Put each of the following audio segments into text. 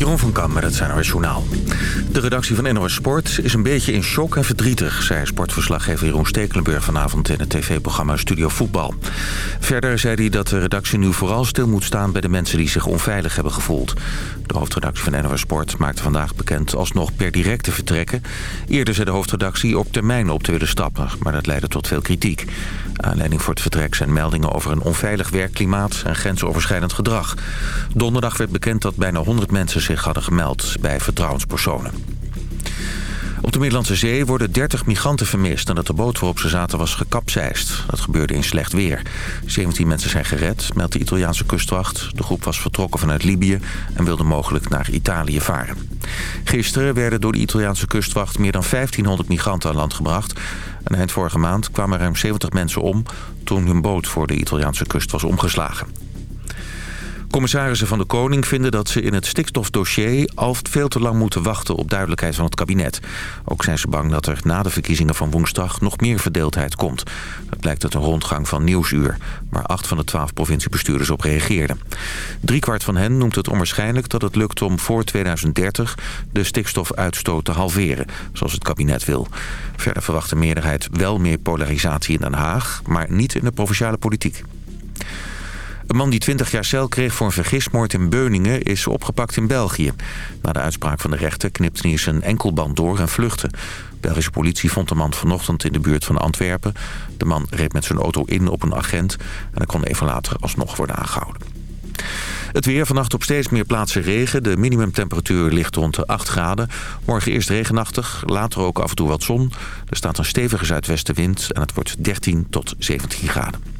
Jeroen van Kam met het NOS Journaal. De redactie van NOS Sport is een beetje in shock en verdrietig... zei sportverslaggever Jeroen Stekelenburg vanavond in het tv-programma Studio Voetbal. Verder zei hij dat de redactie nu vooral stil moet staan... bij de mensen die zich onveilig hebben gevoeld. De hoofdredactie van NOS Sport maakte vandaag bekend alsnog per direct te vertrekken. Eerder zei de hoofdredactie op termijn op te willen stappen... maar dat leidde tot veel kritiek. Aanleiding voor het vertrek zijn meldingen over een onveilig werkklimaat... en grensoverschrijdend gedrag. Donderdag werd bekend dat bijna 100 mensen hadden gemeld bij vertrouwenspersonen. Op de Middellandse Zee worden 30 migranten vermist... nadat de boot waarop ze zaten was gekapseist. Dat gebeurde in slecht weer. 17 mensen zijn gered, meldt de Italiaanse kustwacht. De groep was vertrokken vanuit Libië... en wilde mogelijk naar Italië varen. Gisteren werden door de Italiaanse kustwacht... meer dan 1500 migranten aan land gebracht. En eind vorige maand kwamen ruim 70 mensen om... toen hun boot voor de Italiaanse kust was omgeslagen. Commissarissen van de Koning vinden dat ze in het stikstofdossier al veel te lang moeten wachten op duidelijkheid van het kabinet. Ook zijn ze bang dat er na de verkiezingen van woensdag nog meer verdeeldheid komt. Dat blijkt uit een rondgang van Nieuwsuur, waar acht van de twaalf provinciebestuurders op reageerden. Driekwart van hen noemt het onwaarschijnlijk dat het lukt om voor 2030 de stikstofuitstoot te halveren, zoals het kabinet wil. Verder verwacht de meerderheid wel meer polarisatie in Den Haag, maar niet in de provinciale politiek. Een man die 20 jaar cel kreeg voor een vergismoord in Beuningen is opgepakt in België. Na de uitspraak van de rechter knipte hij zijn enkelband door en vluchtte. Belgische politie vond de man vanochtend in de buurt van Antwerpen. De man reed met zijn auto in op een agent en hij kon even later alsnog worden aangehouden. Het weer vannacht op steeds meer plaatsen regen. De minimumtemperatuur ligt rond de 8 graden. Morgen eerst regenachtig, later ook af en toe wat zon. Er staat een stevige zuidwestenwind en het wordt 13 tot 17 graden.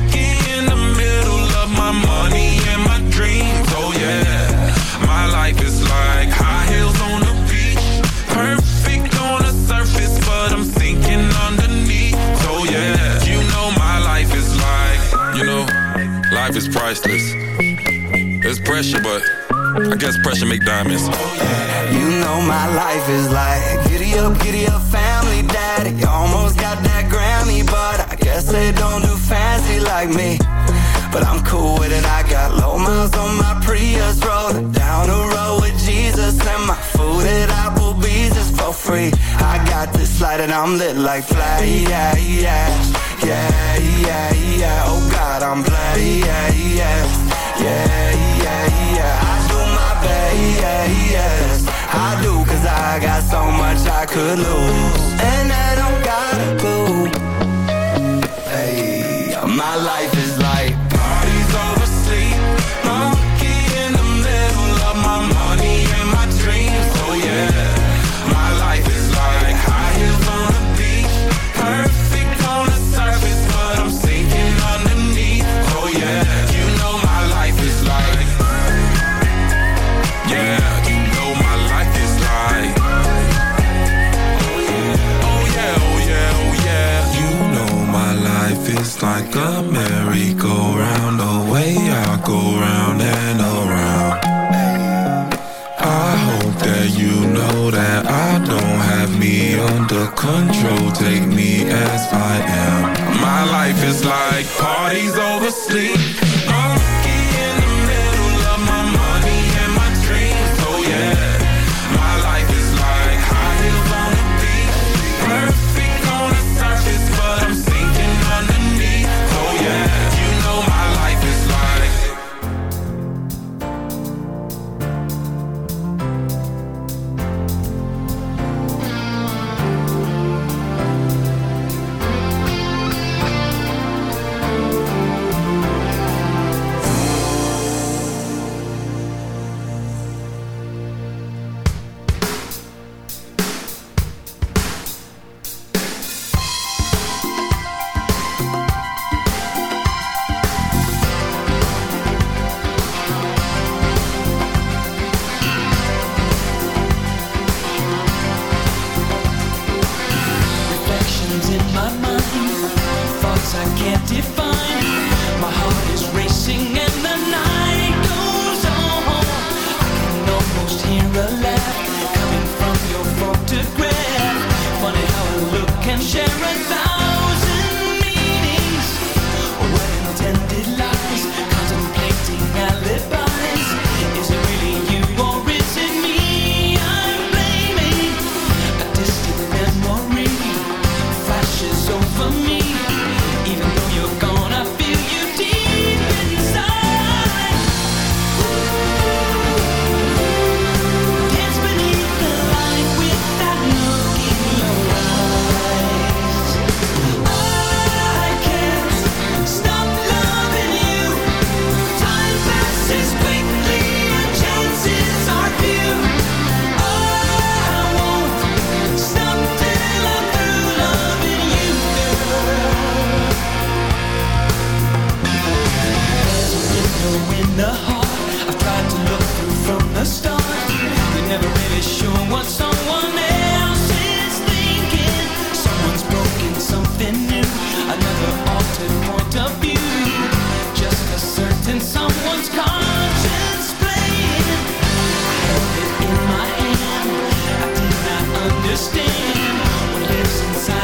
is priceless. It's pressure, but I guess pressure make diamonds. You know my life is like giddy up, giddy up, family daddy. Almost got that Grammy, but I guess they don't do fancy like me. But I'm cool with it. I got low miles on my Prius, rolling down the road feel free. I got this light and I'm lit like flash. Yeah, yeah, yeah, yeah, yeah. Oh God, I'm blessed. Yeah, yeah, yeah, yeah, yeah. I do my best. I do 'cause I got so much I could lose. And I don't gotta go Hey, my life is control, take me as I am. My life is like parties over sleep. lives inside.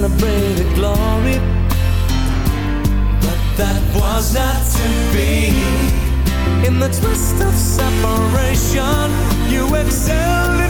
celebrate the glory. But that was not to be. In the twist of separation, you excelled.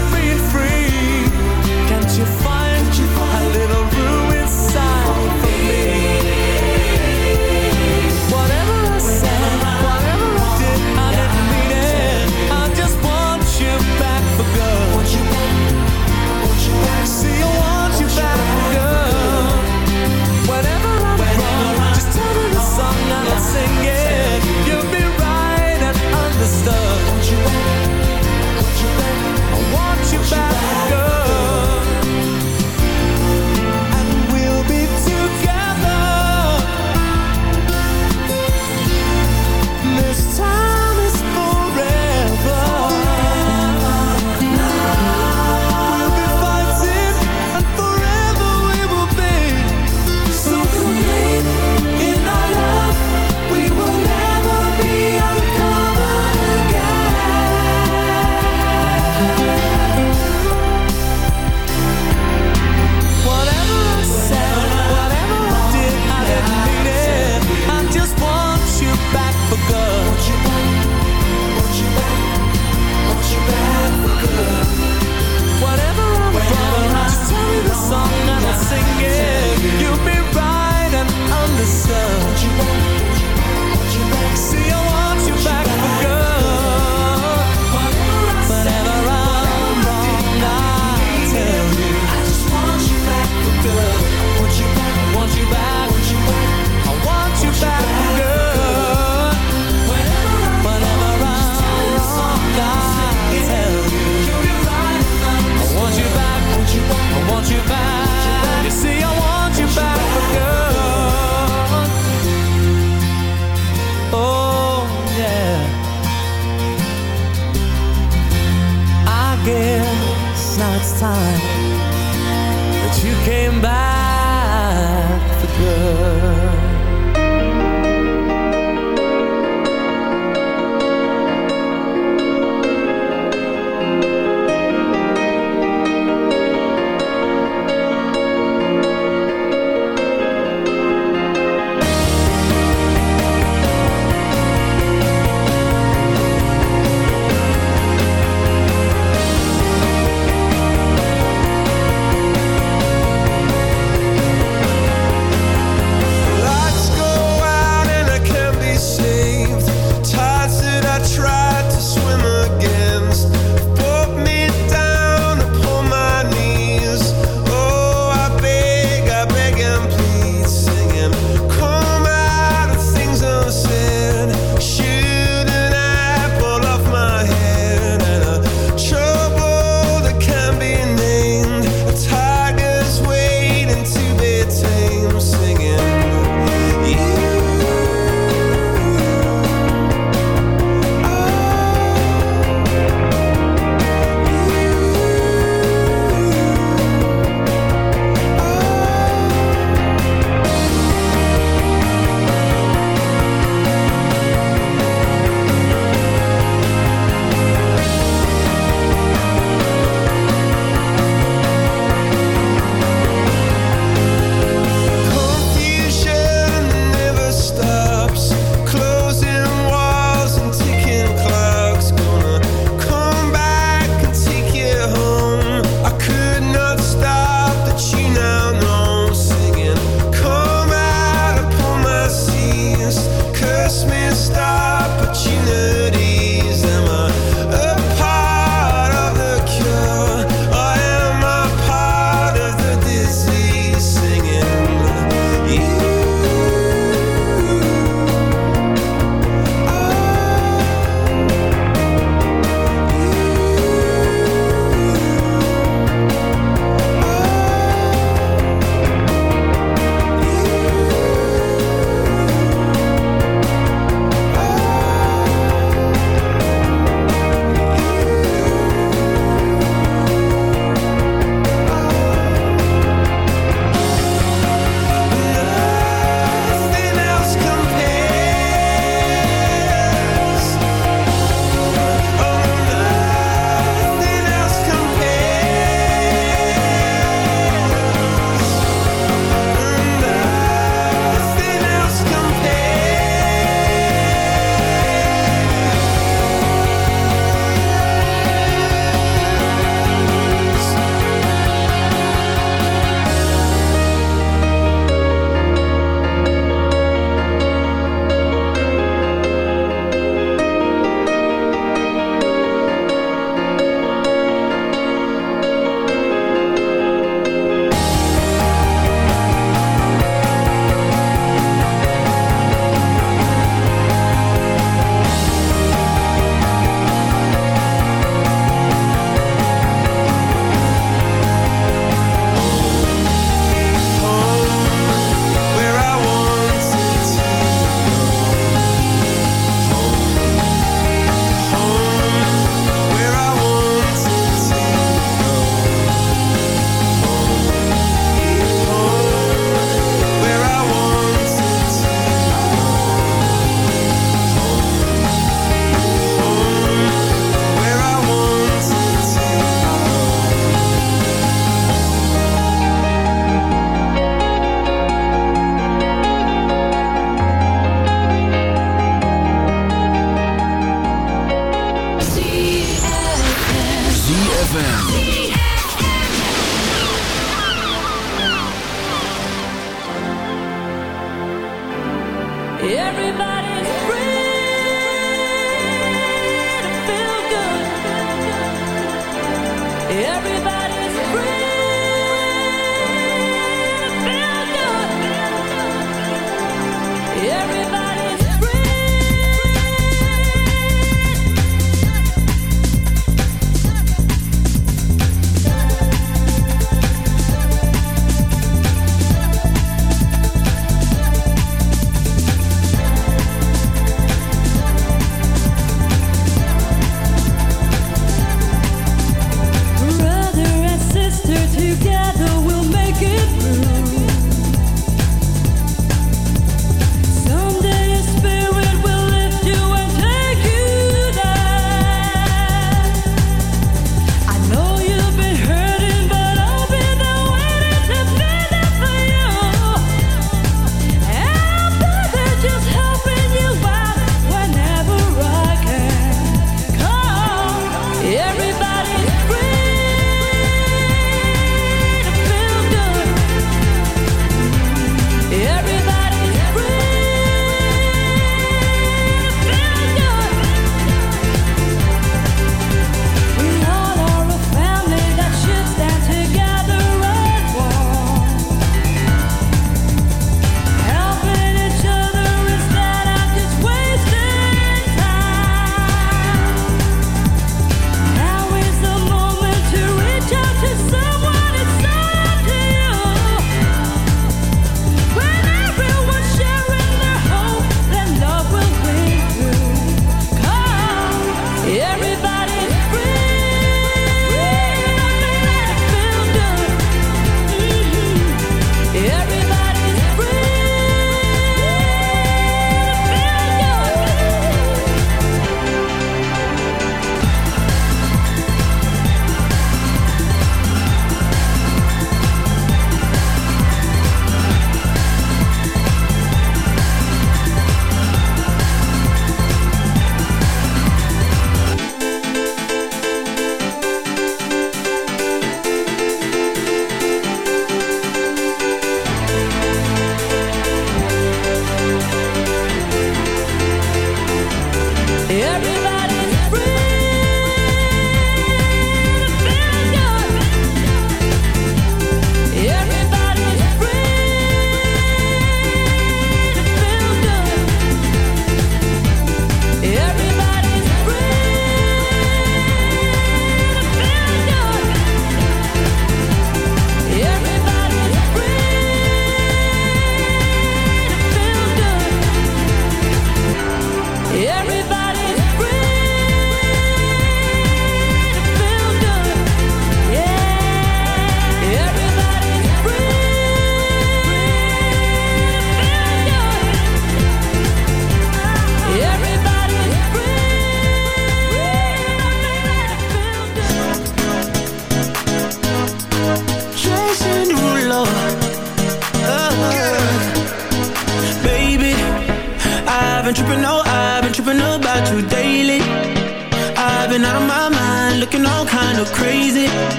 love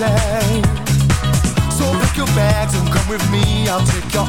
easy. So pick your bags and come with me. I'll take your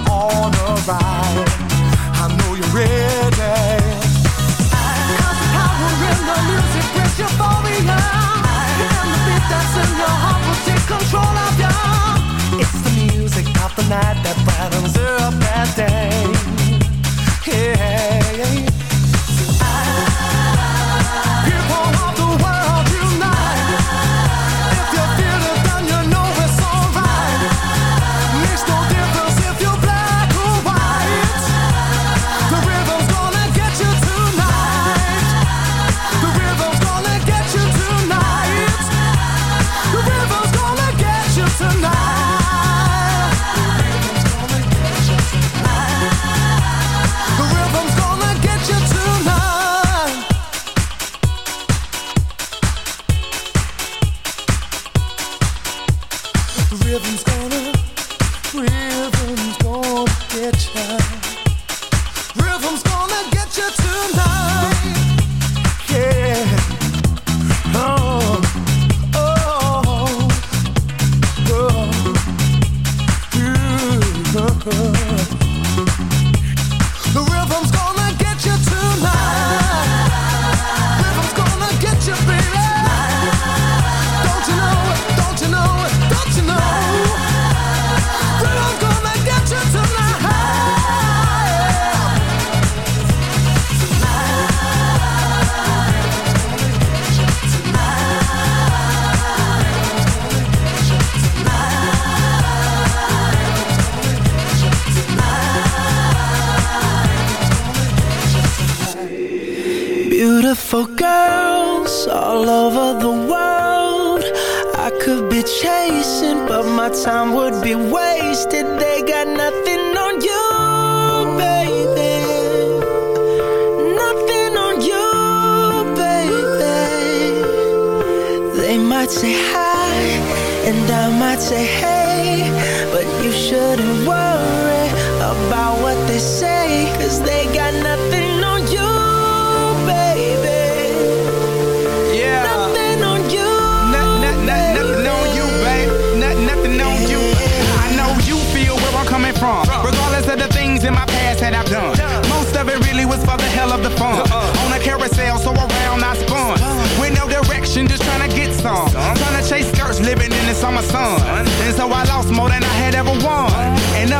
i'm coming from the things in my past that i've done. Most of it really was for the hell of the phone uh-uh. on the carousel so around i spawned with no direction just trying to get strong i'm trying to chase girls living in the summer sun. And so I lost more than I had ever won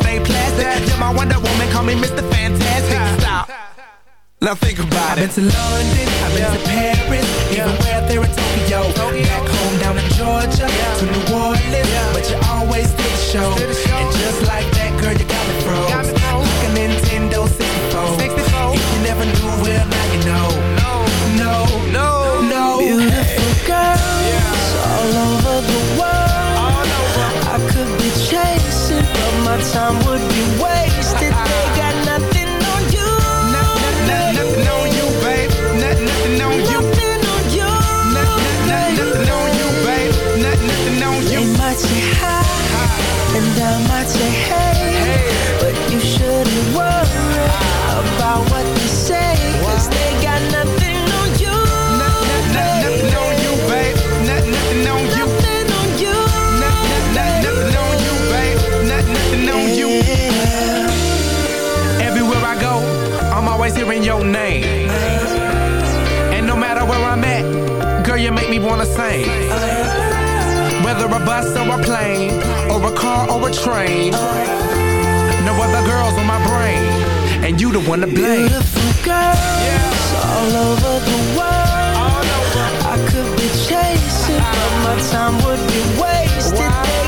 stay plastic. You're my Wonder Woman, call me Mr. Fantastic. Stop. Now think about it. I've been to London, I've been yeah. to Paris, yeah. even where there in Tokyo. Tokyo. Back home down in Georgia, yeah. to New Orleans, but you always did the show. same. Whether a bus or a plane, or a car or a train. No other girls on my brain, and you the one to blame. Beautiful girls all over the world. I could be chasing, but my time would be wasted.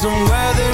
somewhere weather.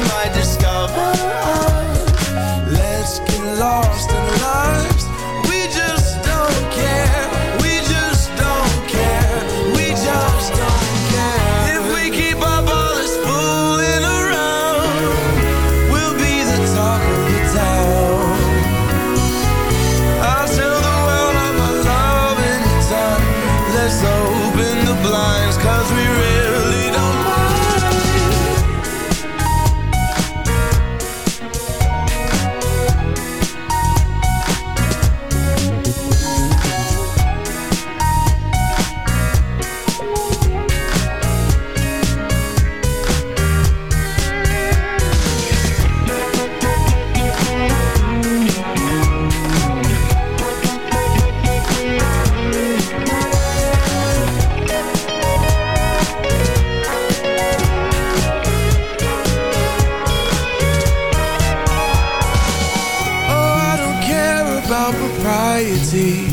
anxiety.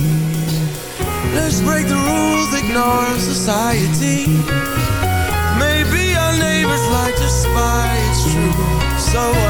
Let's break the rules, ignore society. Maybe our neighbors like to spy, it's true. So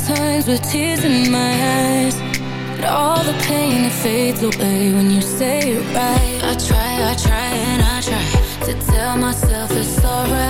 sometimes with tears in my eyes. But all the pain, it fades away when you say it right. I try, I try and I try To tell myself it's alright.